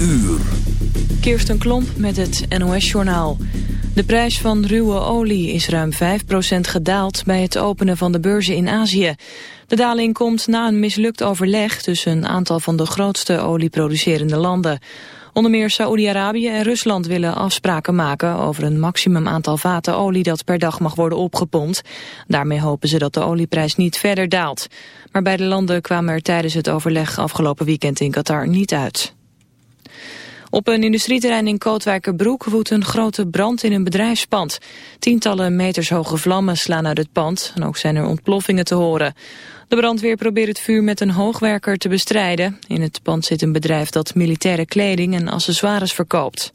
uur. Kirsten Klomp met het NOS-journaal. De prijs van ruwe olie is ruim 5% gedaald bij het openen van de beurzen in Azië. De daling komt na een mislukt overleg tussen een aantal van de grootste olieproducerende landen. Onder meer Saoedi-Arabië en Rusland willen afspraken maken over een maximum aantal vaten olie dat per dag mag worden opgepompt. Daarmee hopen ze dat de olieprijs niet verder daalt. Maar beide landen kwamen er tijdens het overleg afgelopen weekend in Qatar niet uit. Op een industrieterrein in Kootwijkerbroek woedt een grote brand in een bedrijfspand. Tientallen meters hoge vlammen slaan uit het pand en ook zijn er ontploffingen te horen. De brandweer probeert het vuur met een hoogwerker te bestrijden. In het pand zit een bedrijf dat militaire kleding en accessoires verkoopt.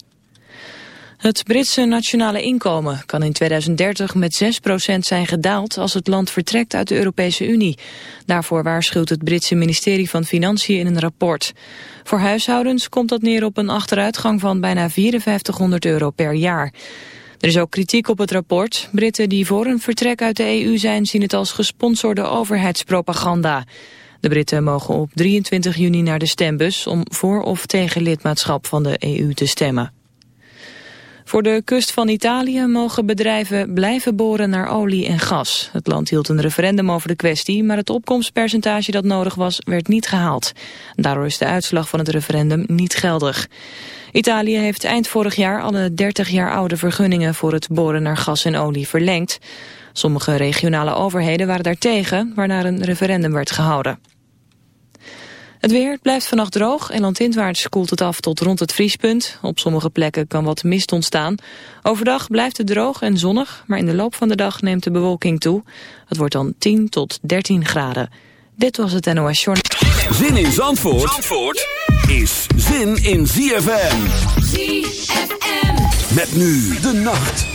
Het Britse nationale inkomen kan in 2030 met 6% zijn gedaald als het land vertrekt uit de Europese Unie. Daarvoor waarschuwt het Britse ministerie van Financiën in een rapport. Voor huishoudens komt dat neer op een achteruitgang van bijna 5400 euro per jaar. Er is ook kritiek op het rapport. Britten die voor een vertrek uit de EU zijn zien het als gesponsorde overheidspropaganda. De Britten mogen op 23 juni naar de stembus om voor of tegen lidmaatschap van de EU te stemmen. Voor de kust van Italië mogen bedrijven blijven boren naar olie en gas. Het land hield een referendum over de kwestie, maar het opkomstpercentage dat nodig was werd niet gehaald. Daardoor is de uitslag van het referendum niet geldig. Italië heeft eind vorig jaar alle 30 jaar oude vergunningen voor het boren naar gas en olie verlengd. Sommige regionale overheden waren daartegen, waarna een referendum werd gehouden. Het weer blijft vannacht droog en landinwaarts koelt het af tot rond het vriespunt. Op sommige plekken kan wat mist ontstaan. Overdag blijft het droog en zonnig, maar in de loop van de dag neemt de bewolking toe. Het wordt dan 10 tot 13 graden. Dit was het NOS Journal. Zin in Zandvoort, Zandvoort is zin in ZFM. ZFM. Met nu de nacht.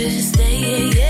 Just stay, stay.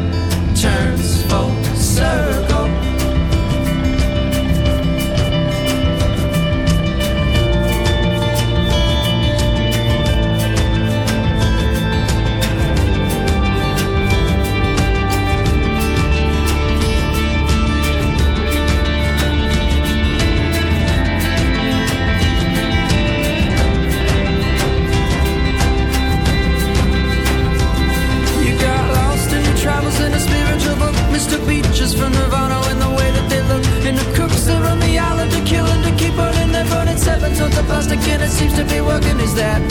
turns full circle. again, it seems to be working. Is that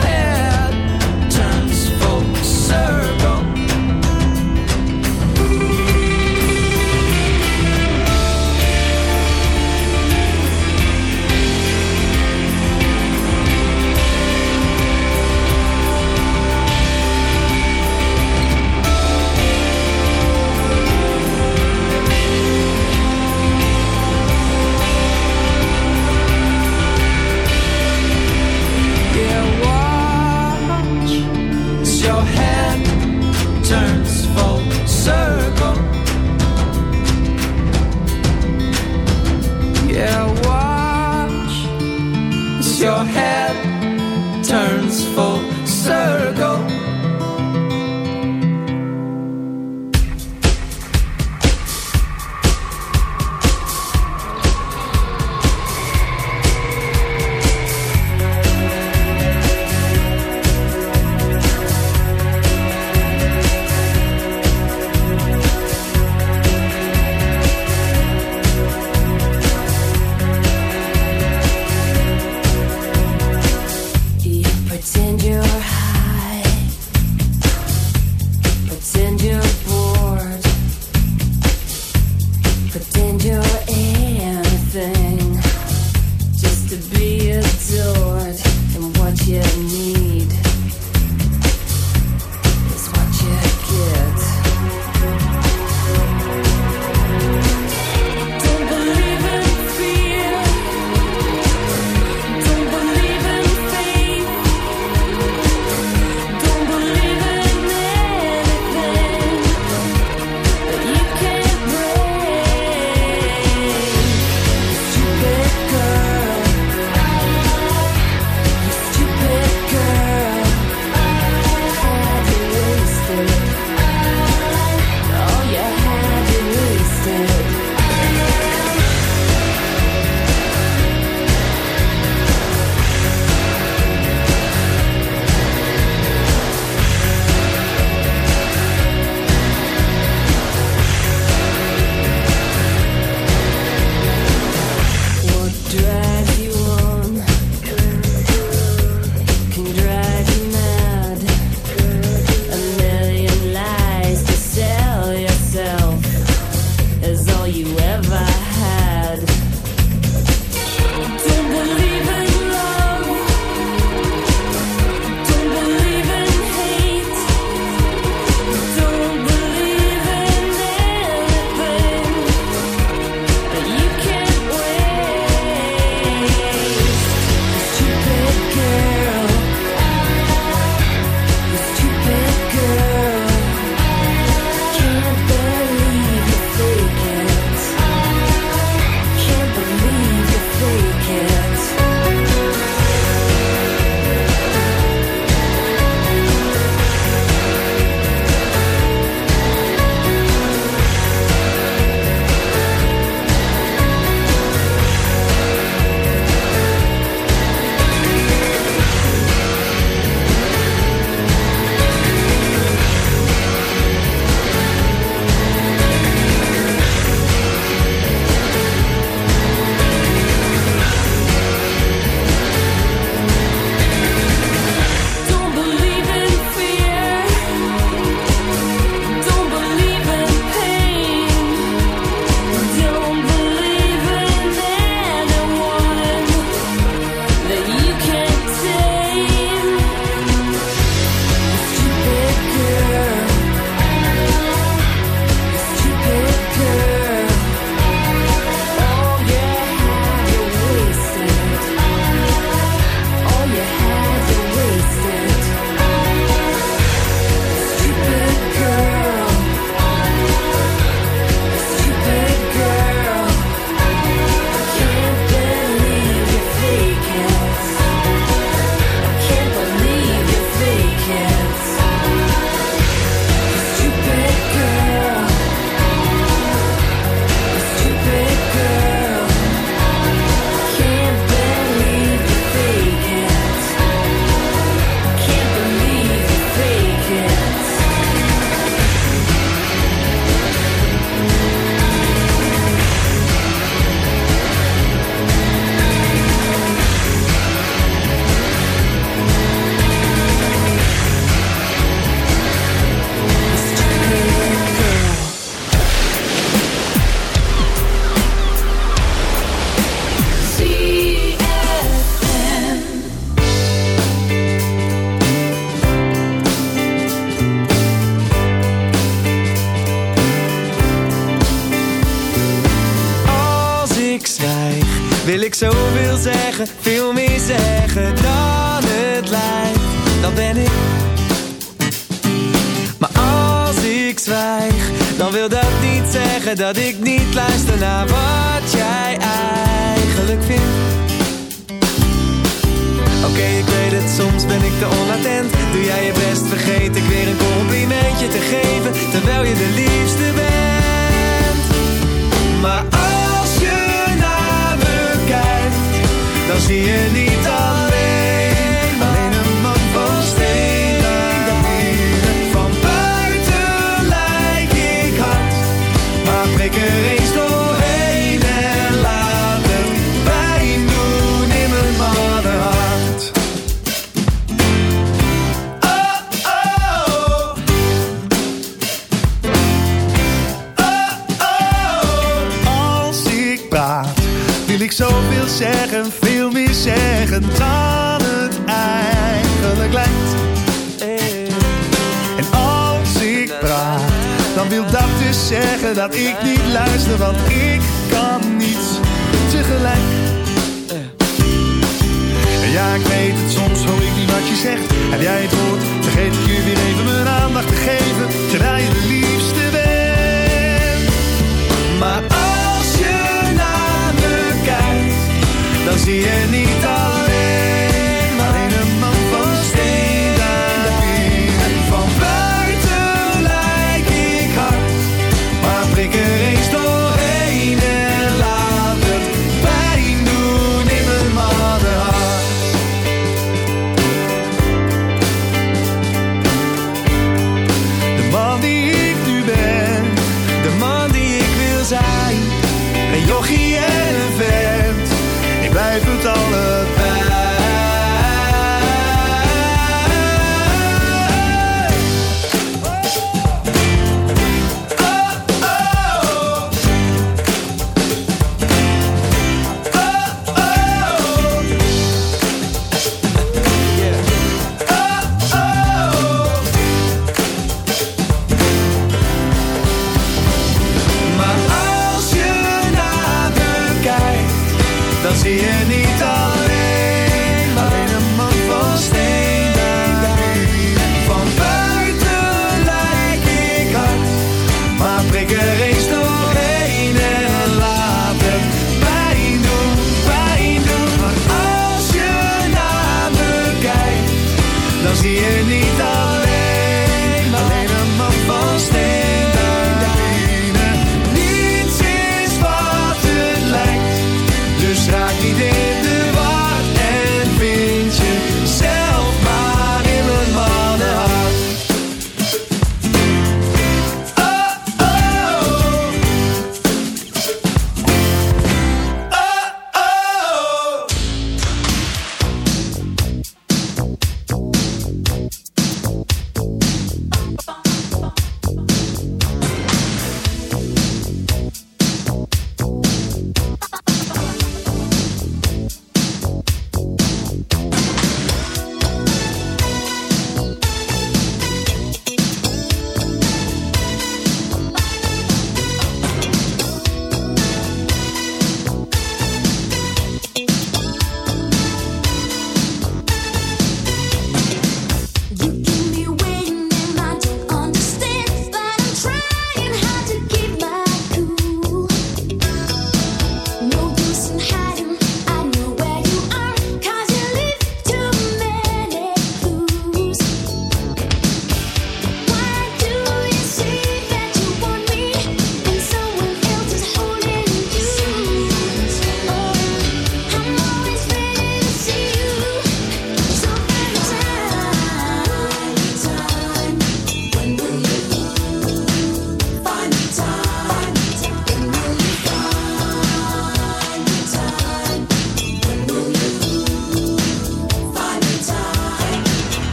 weet het, soms hoor ik niet wat je zegt. Heb jij het woord?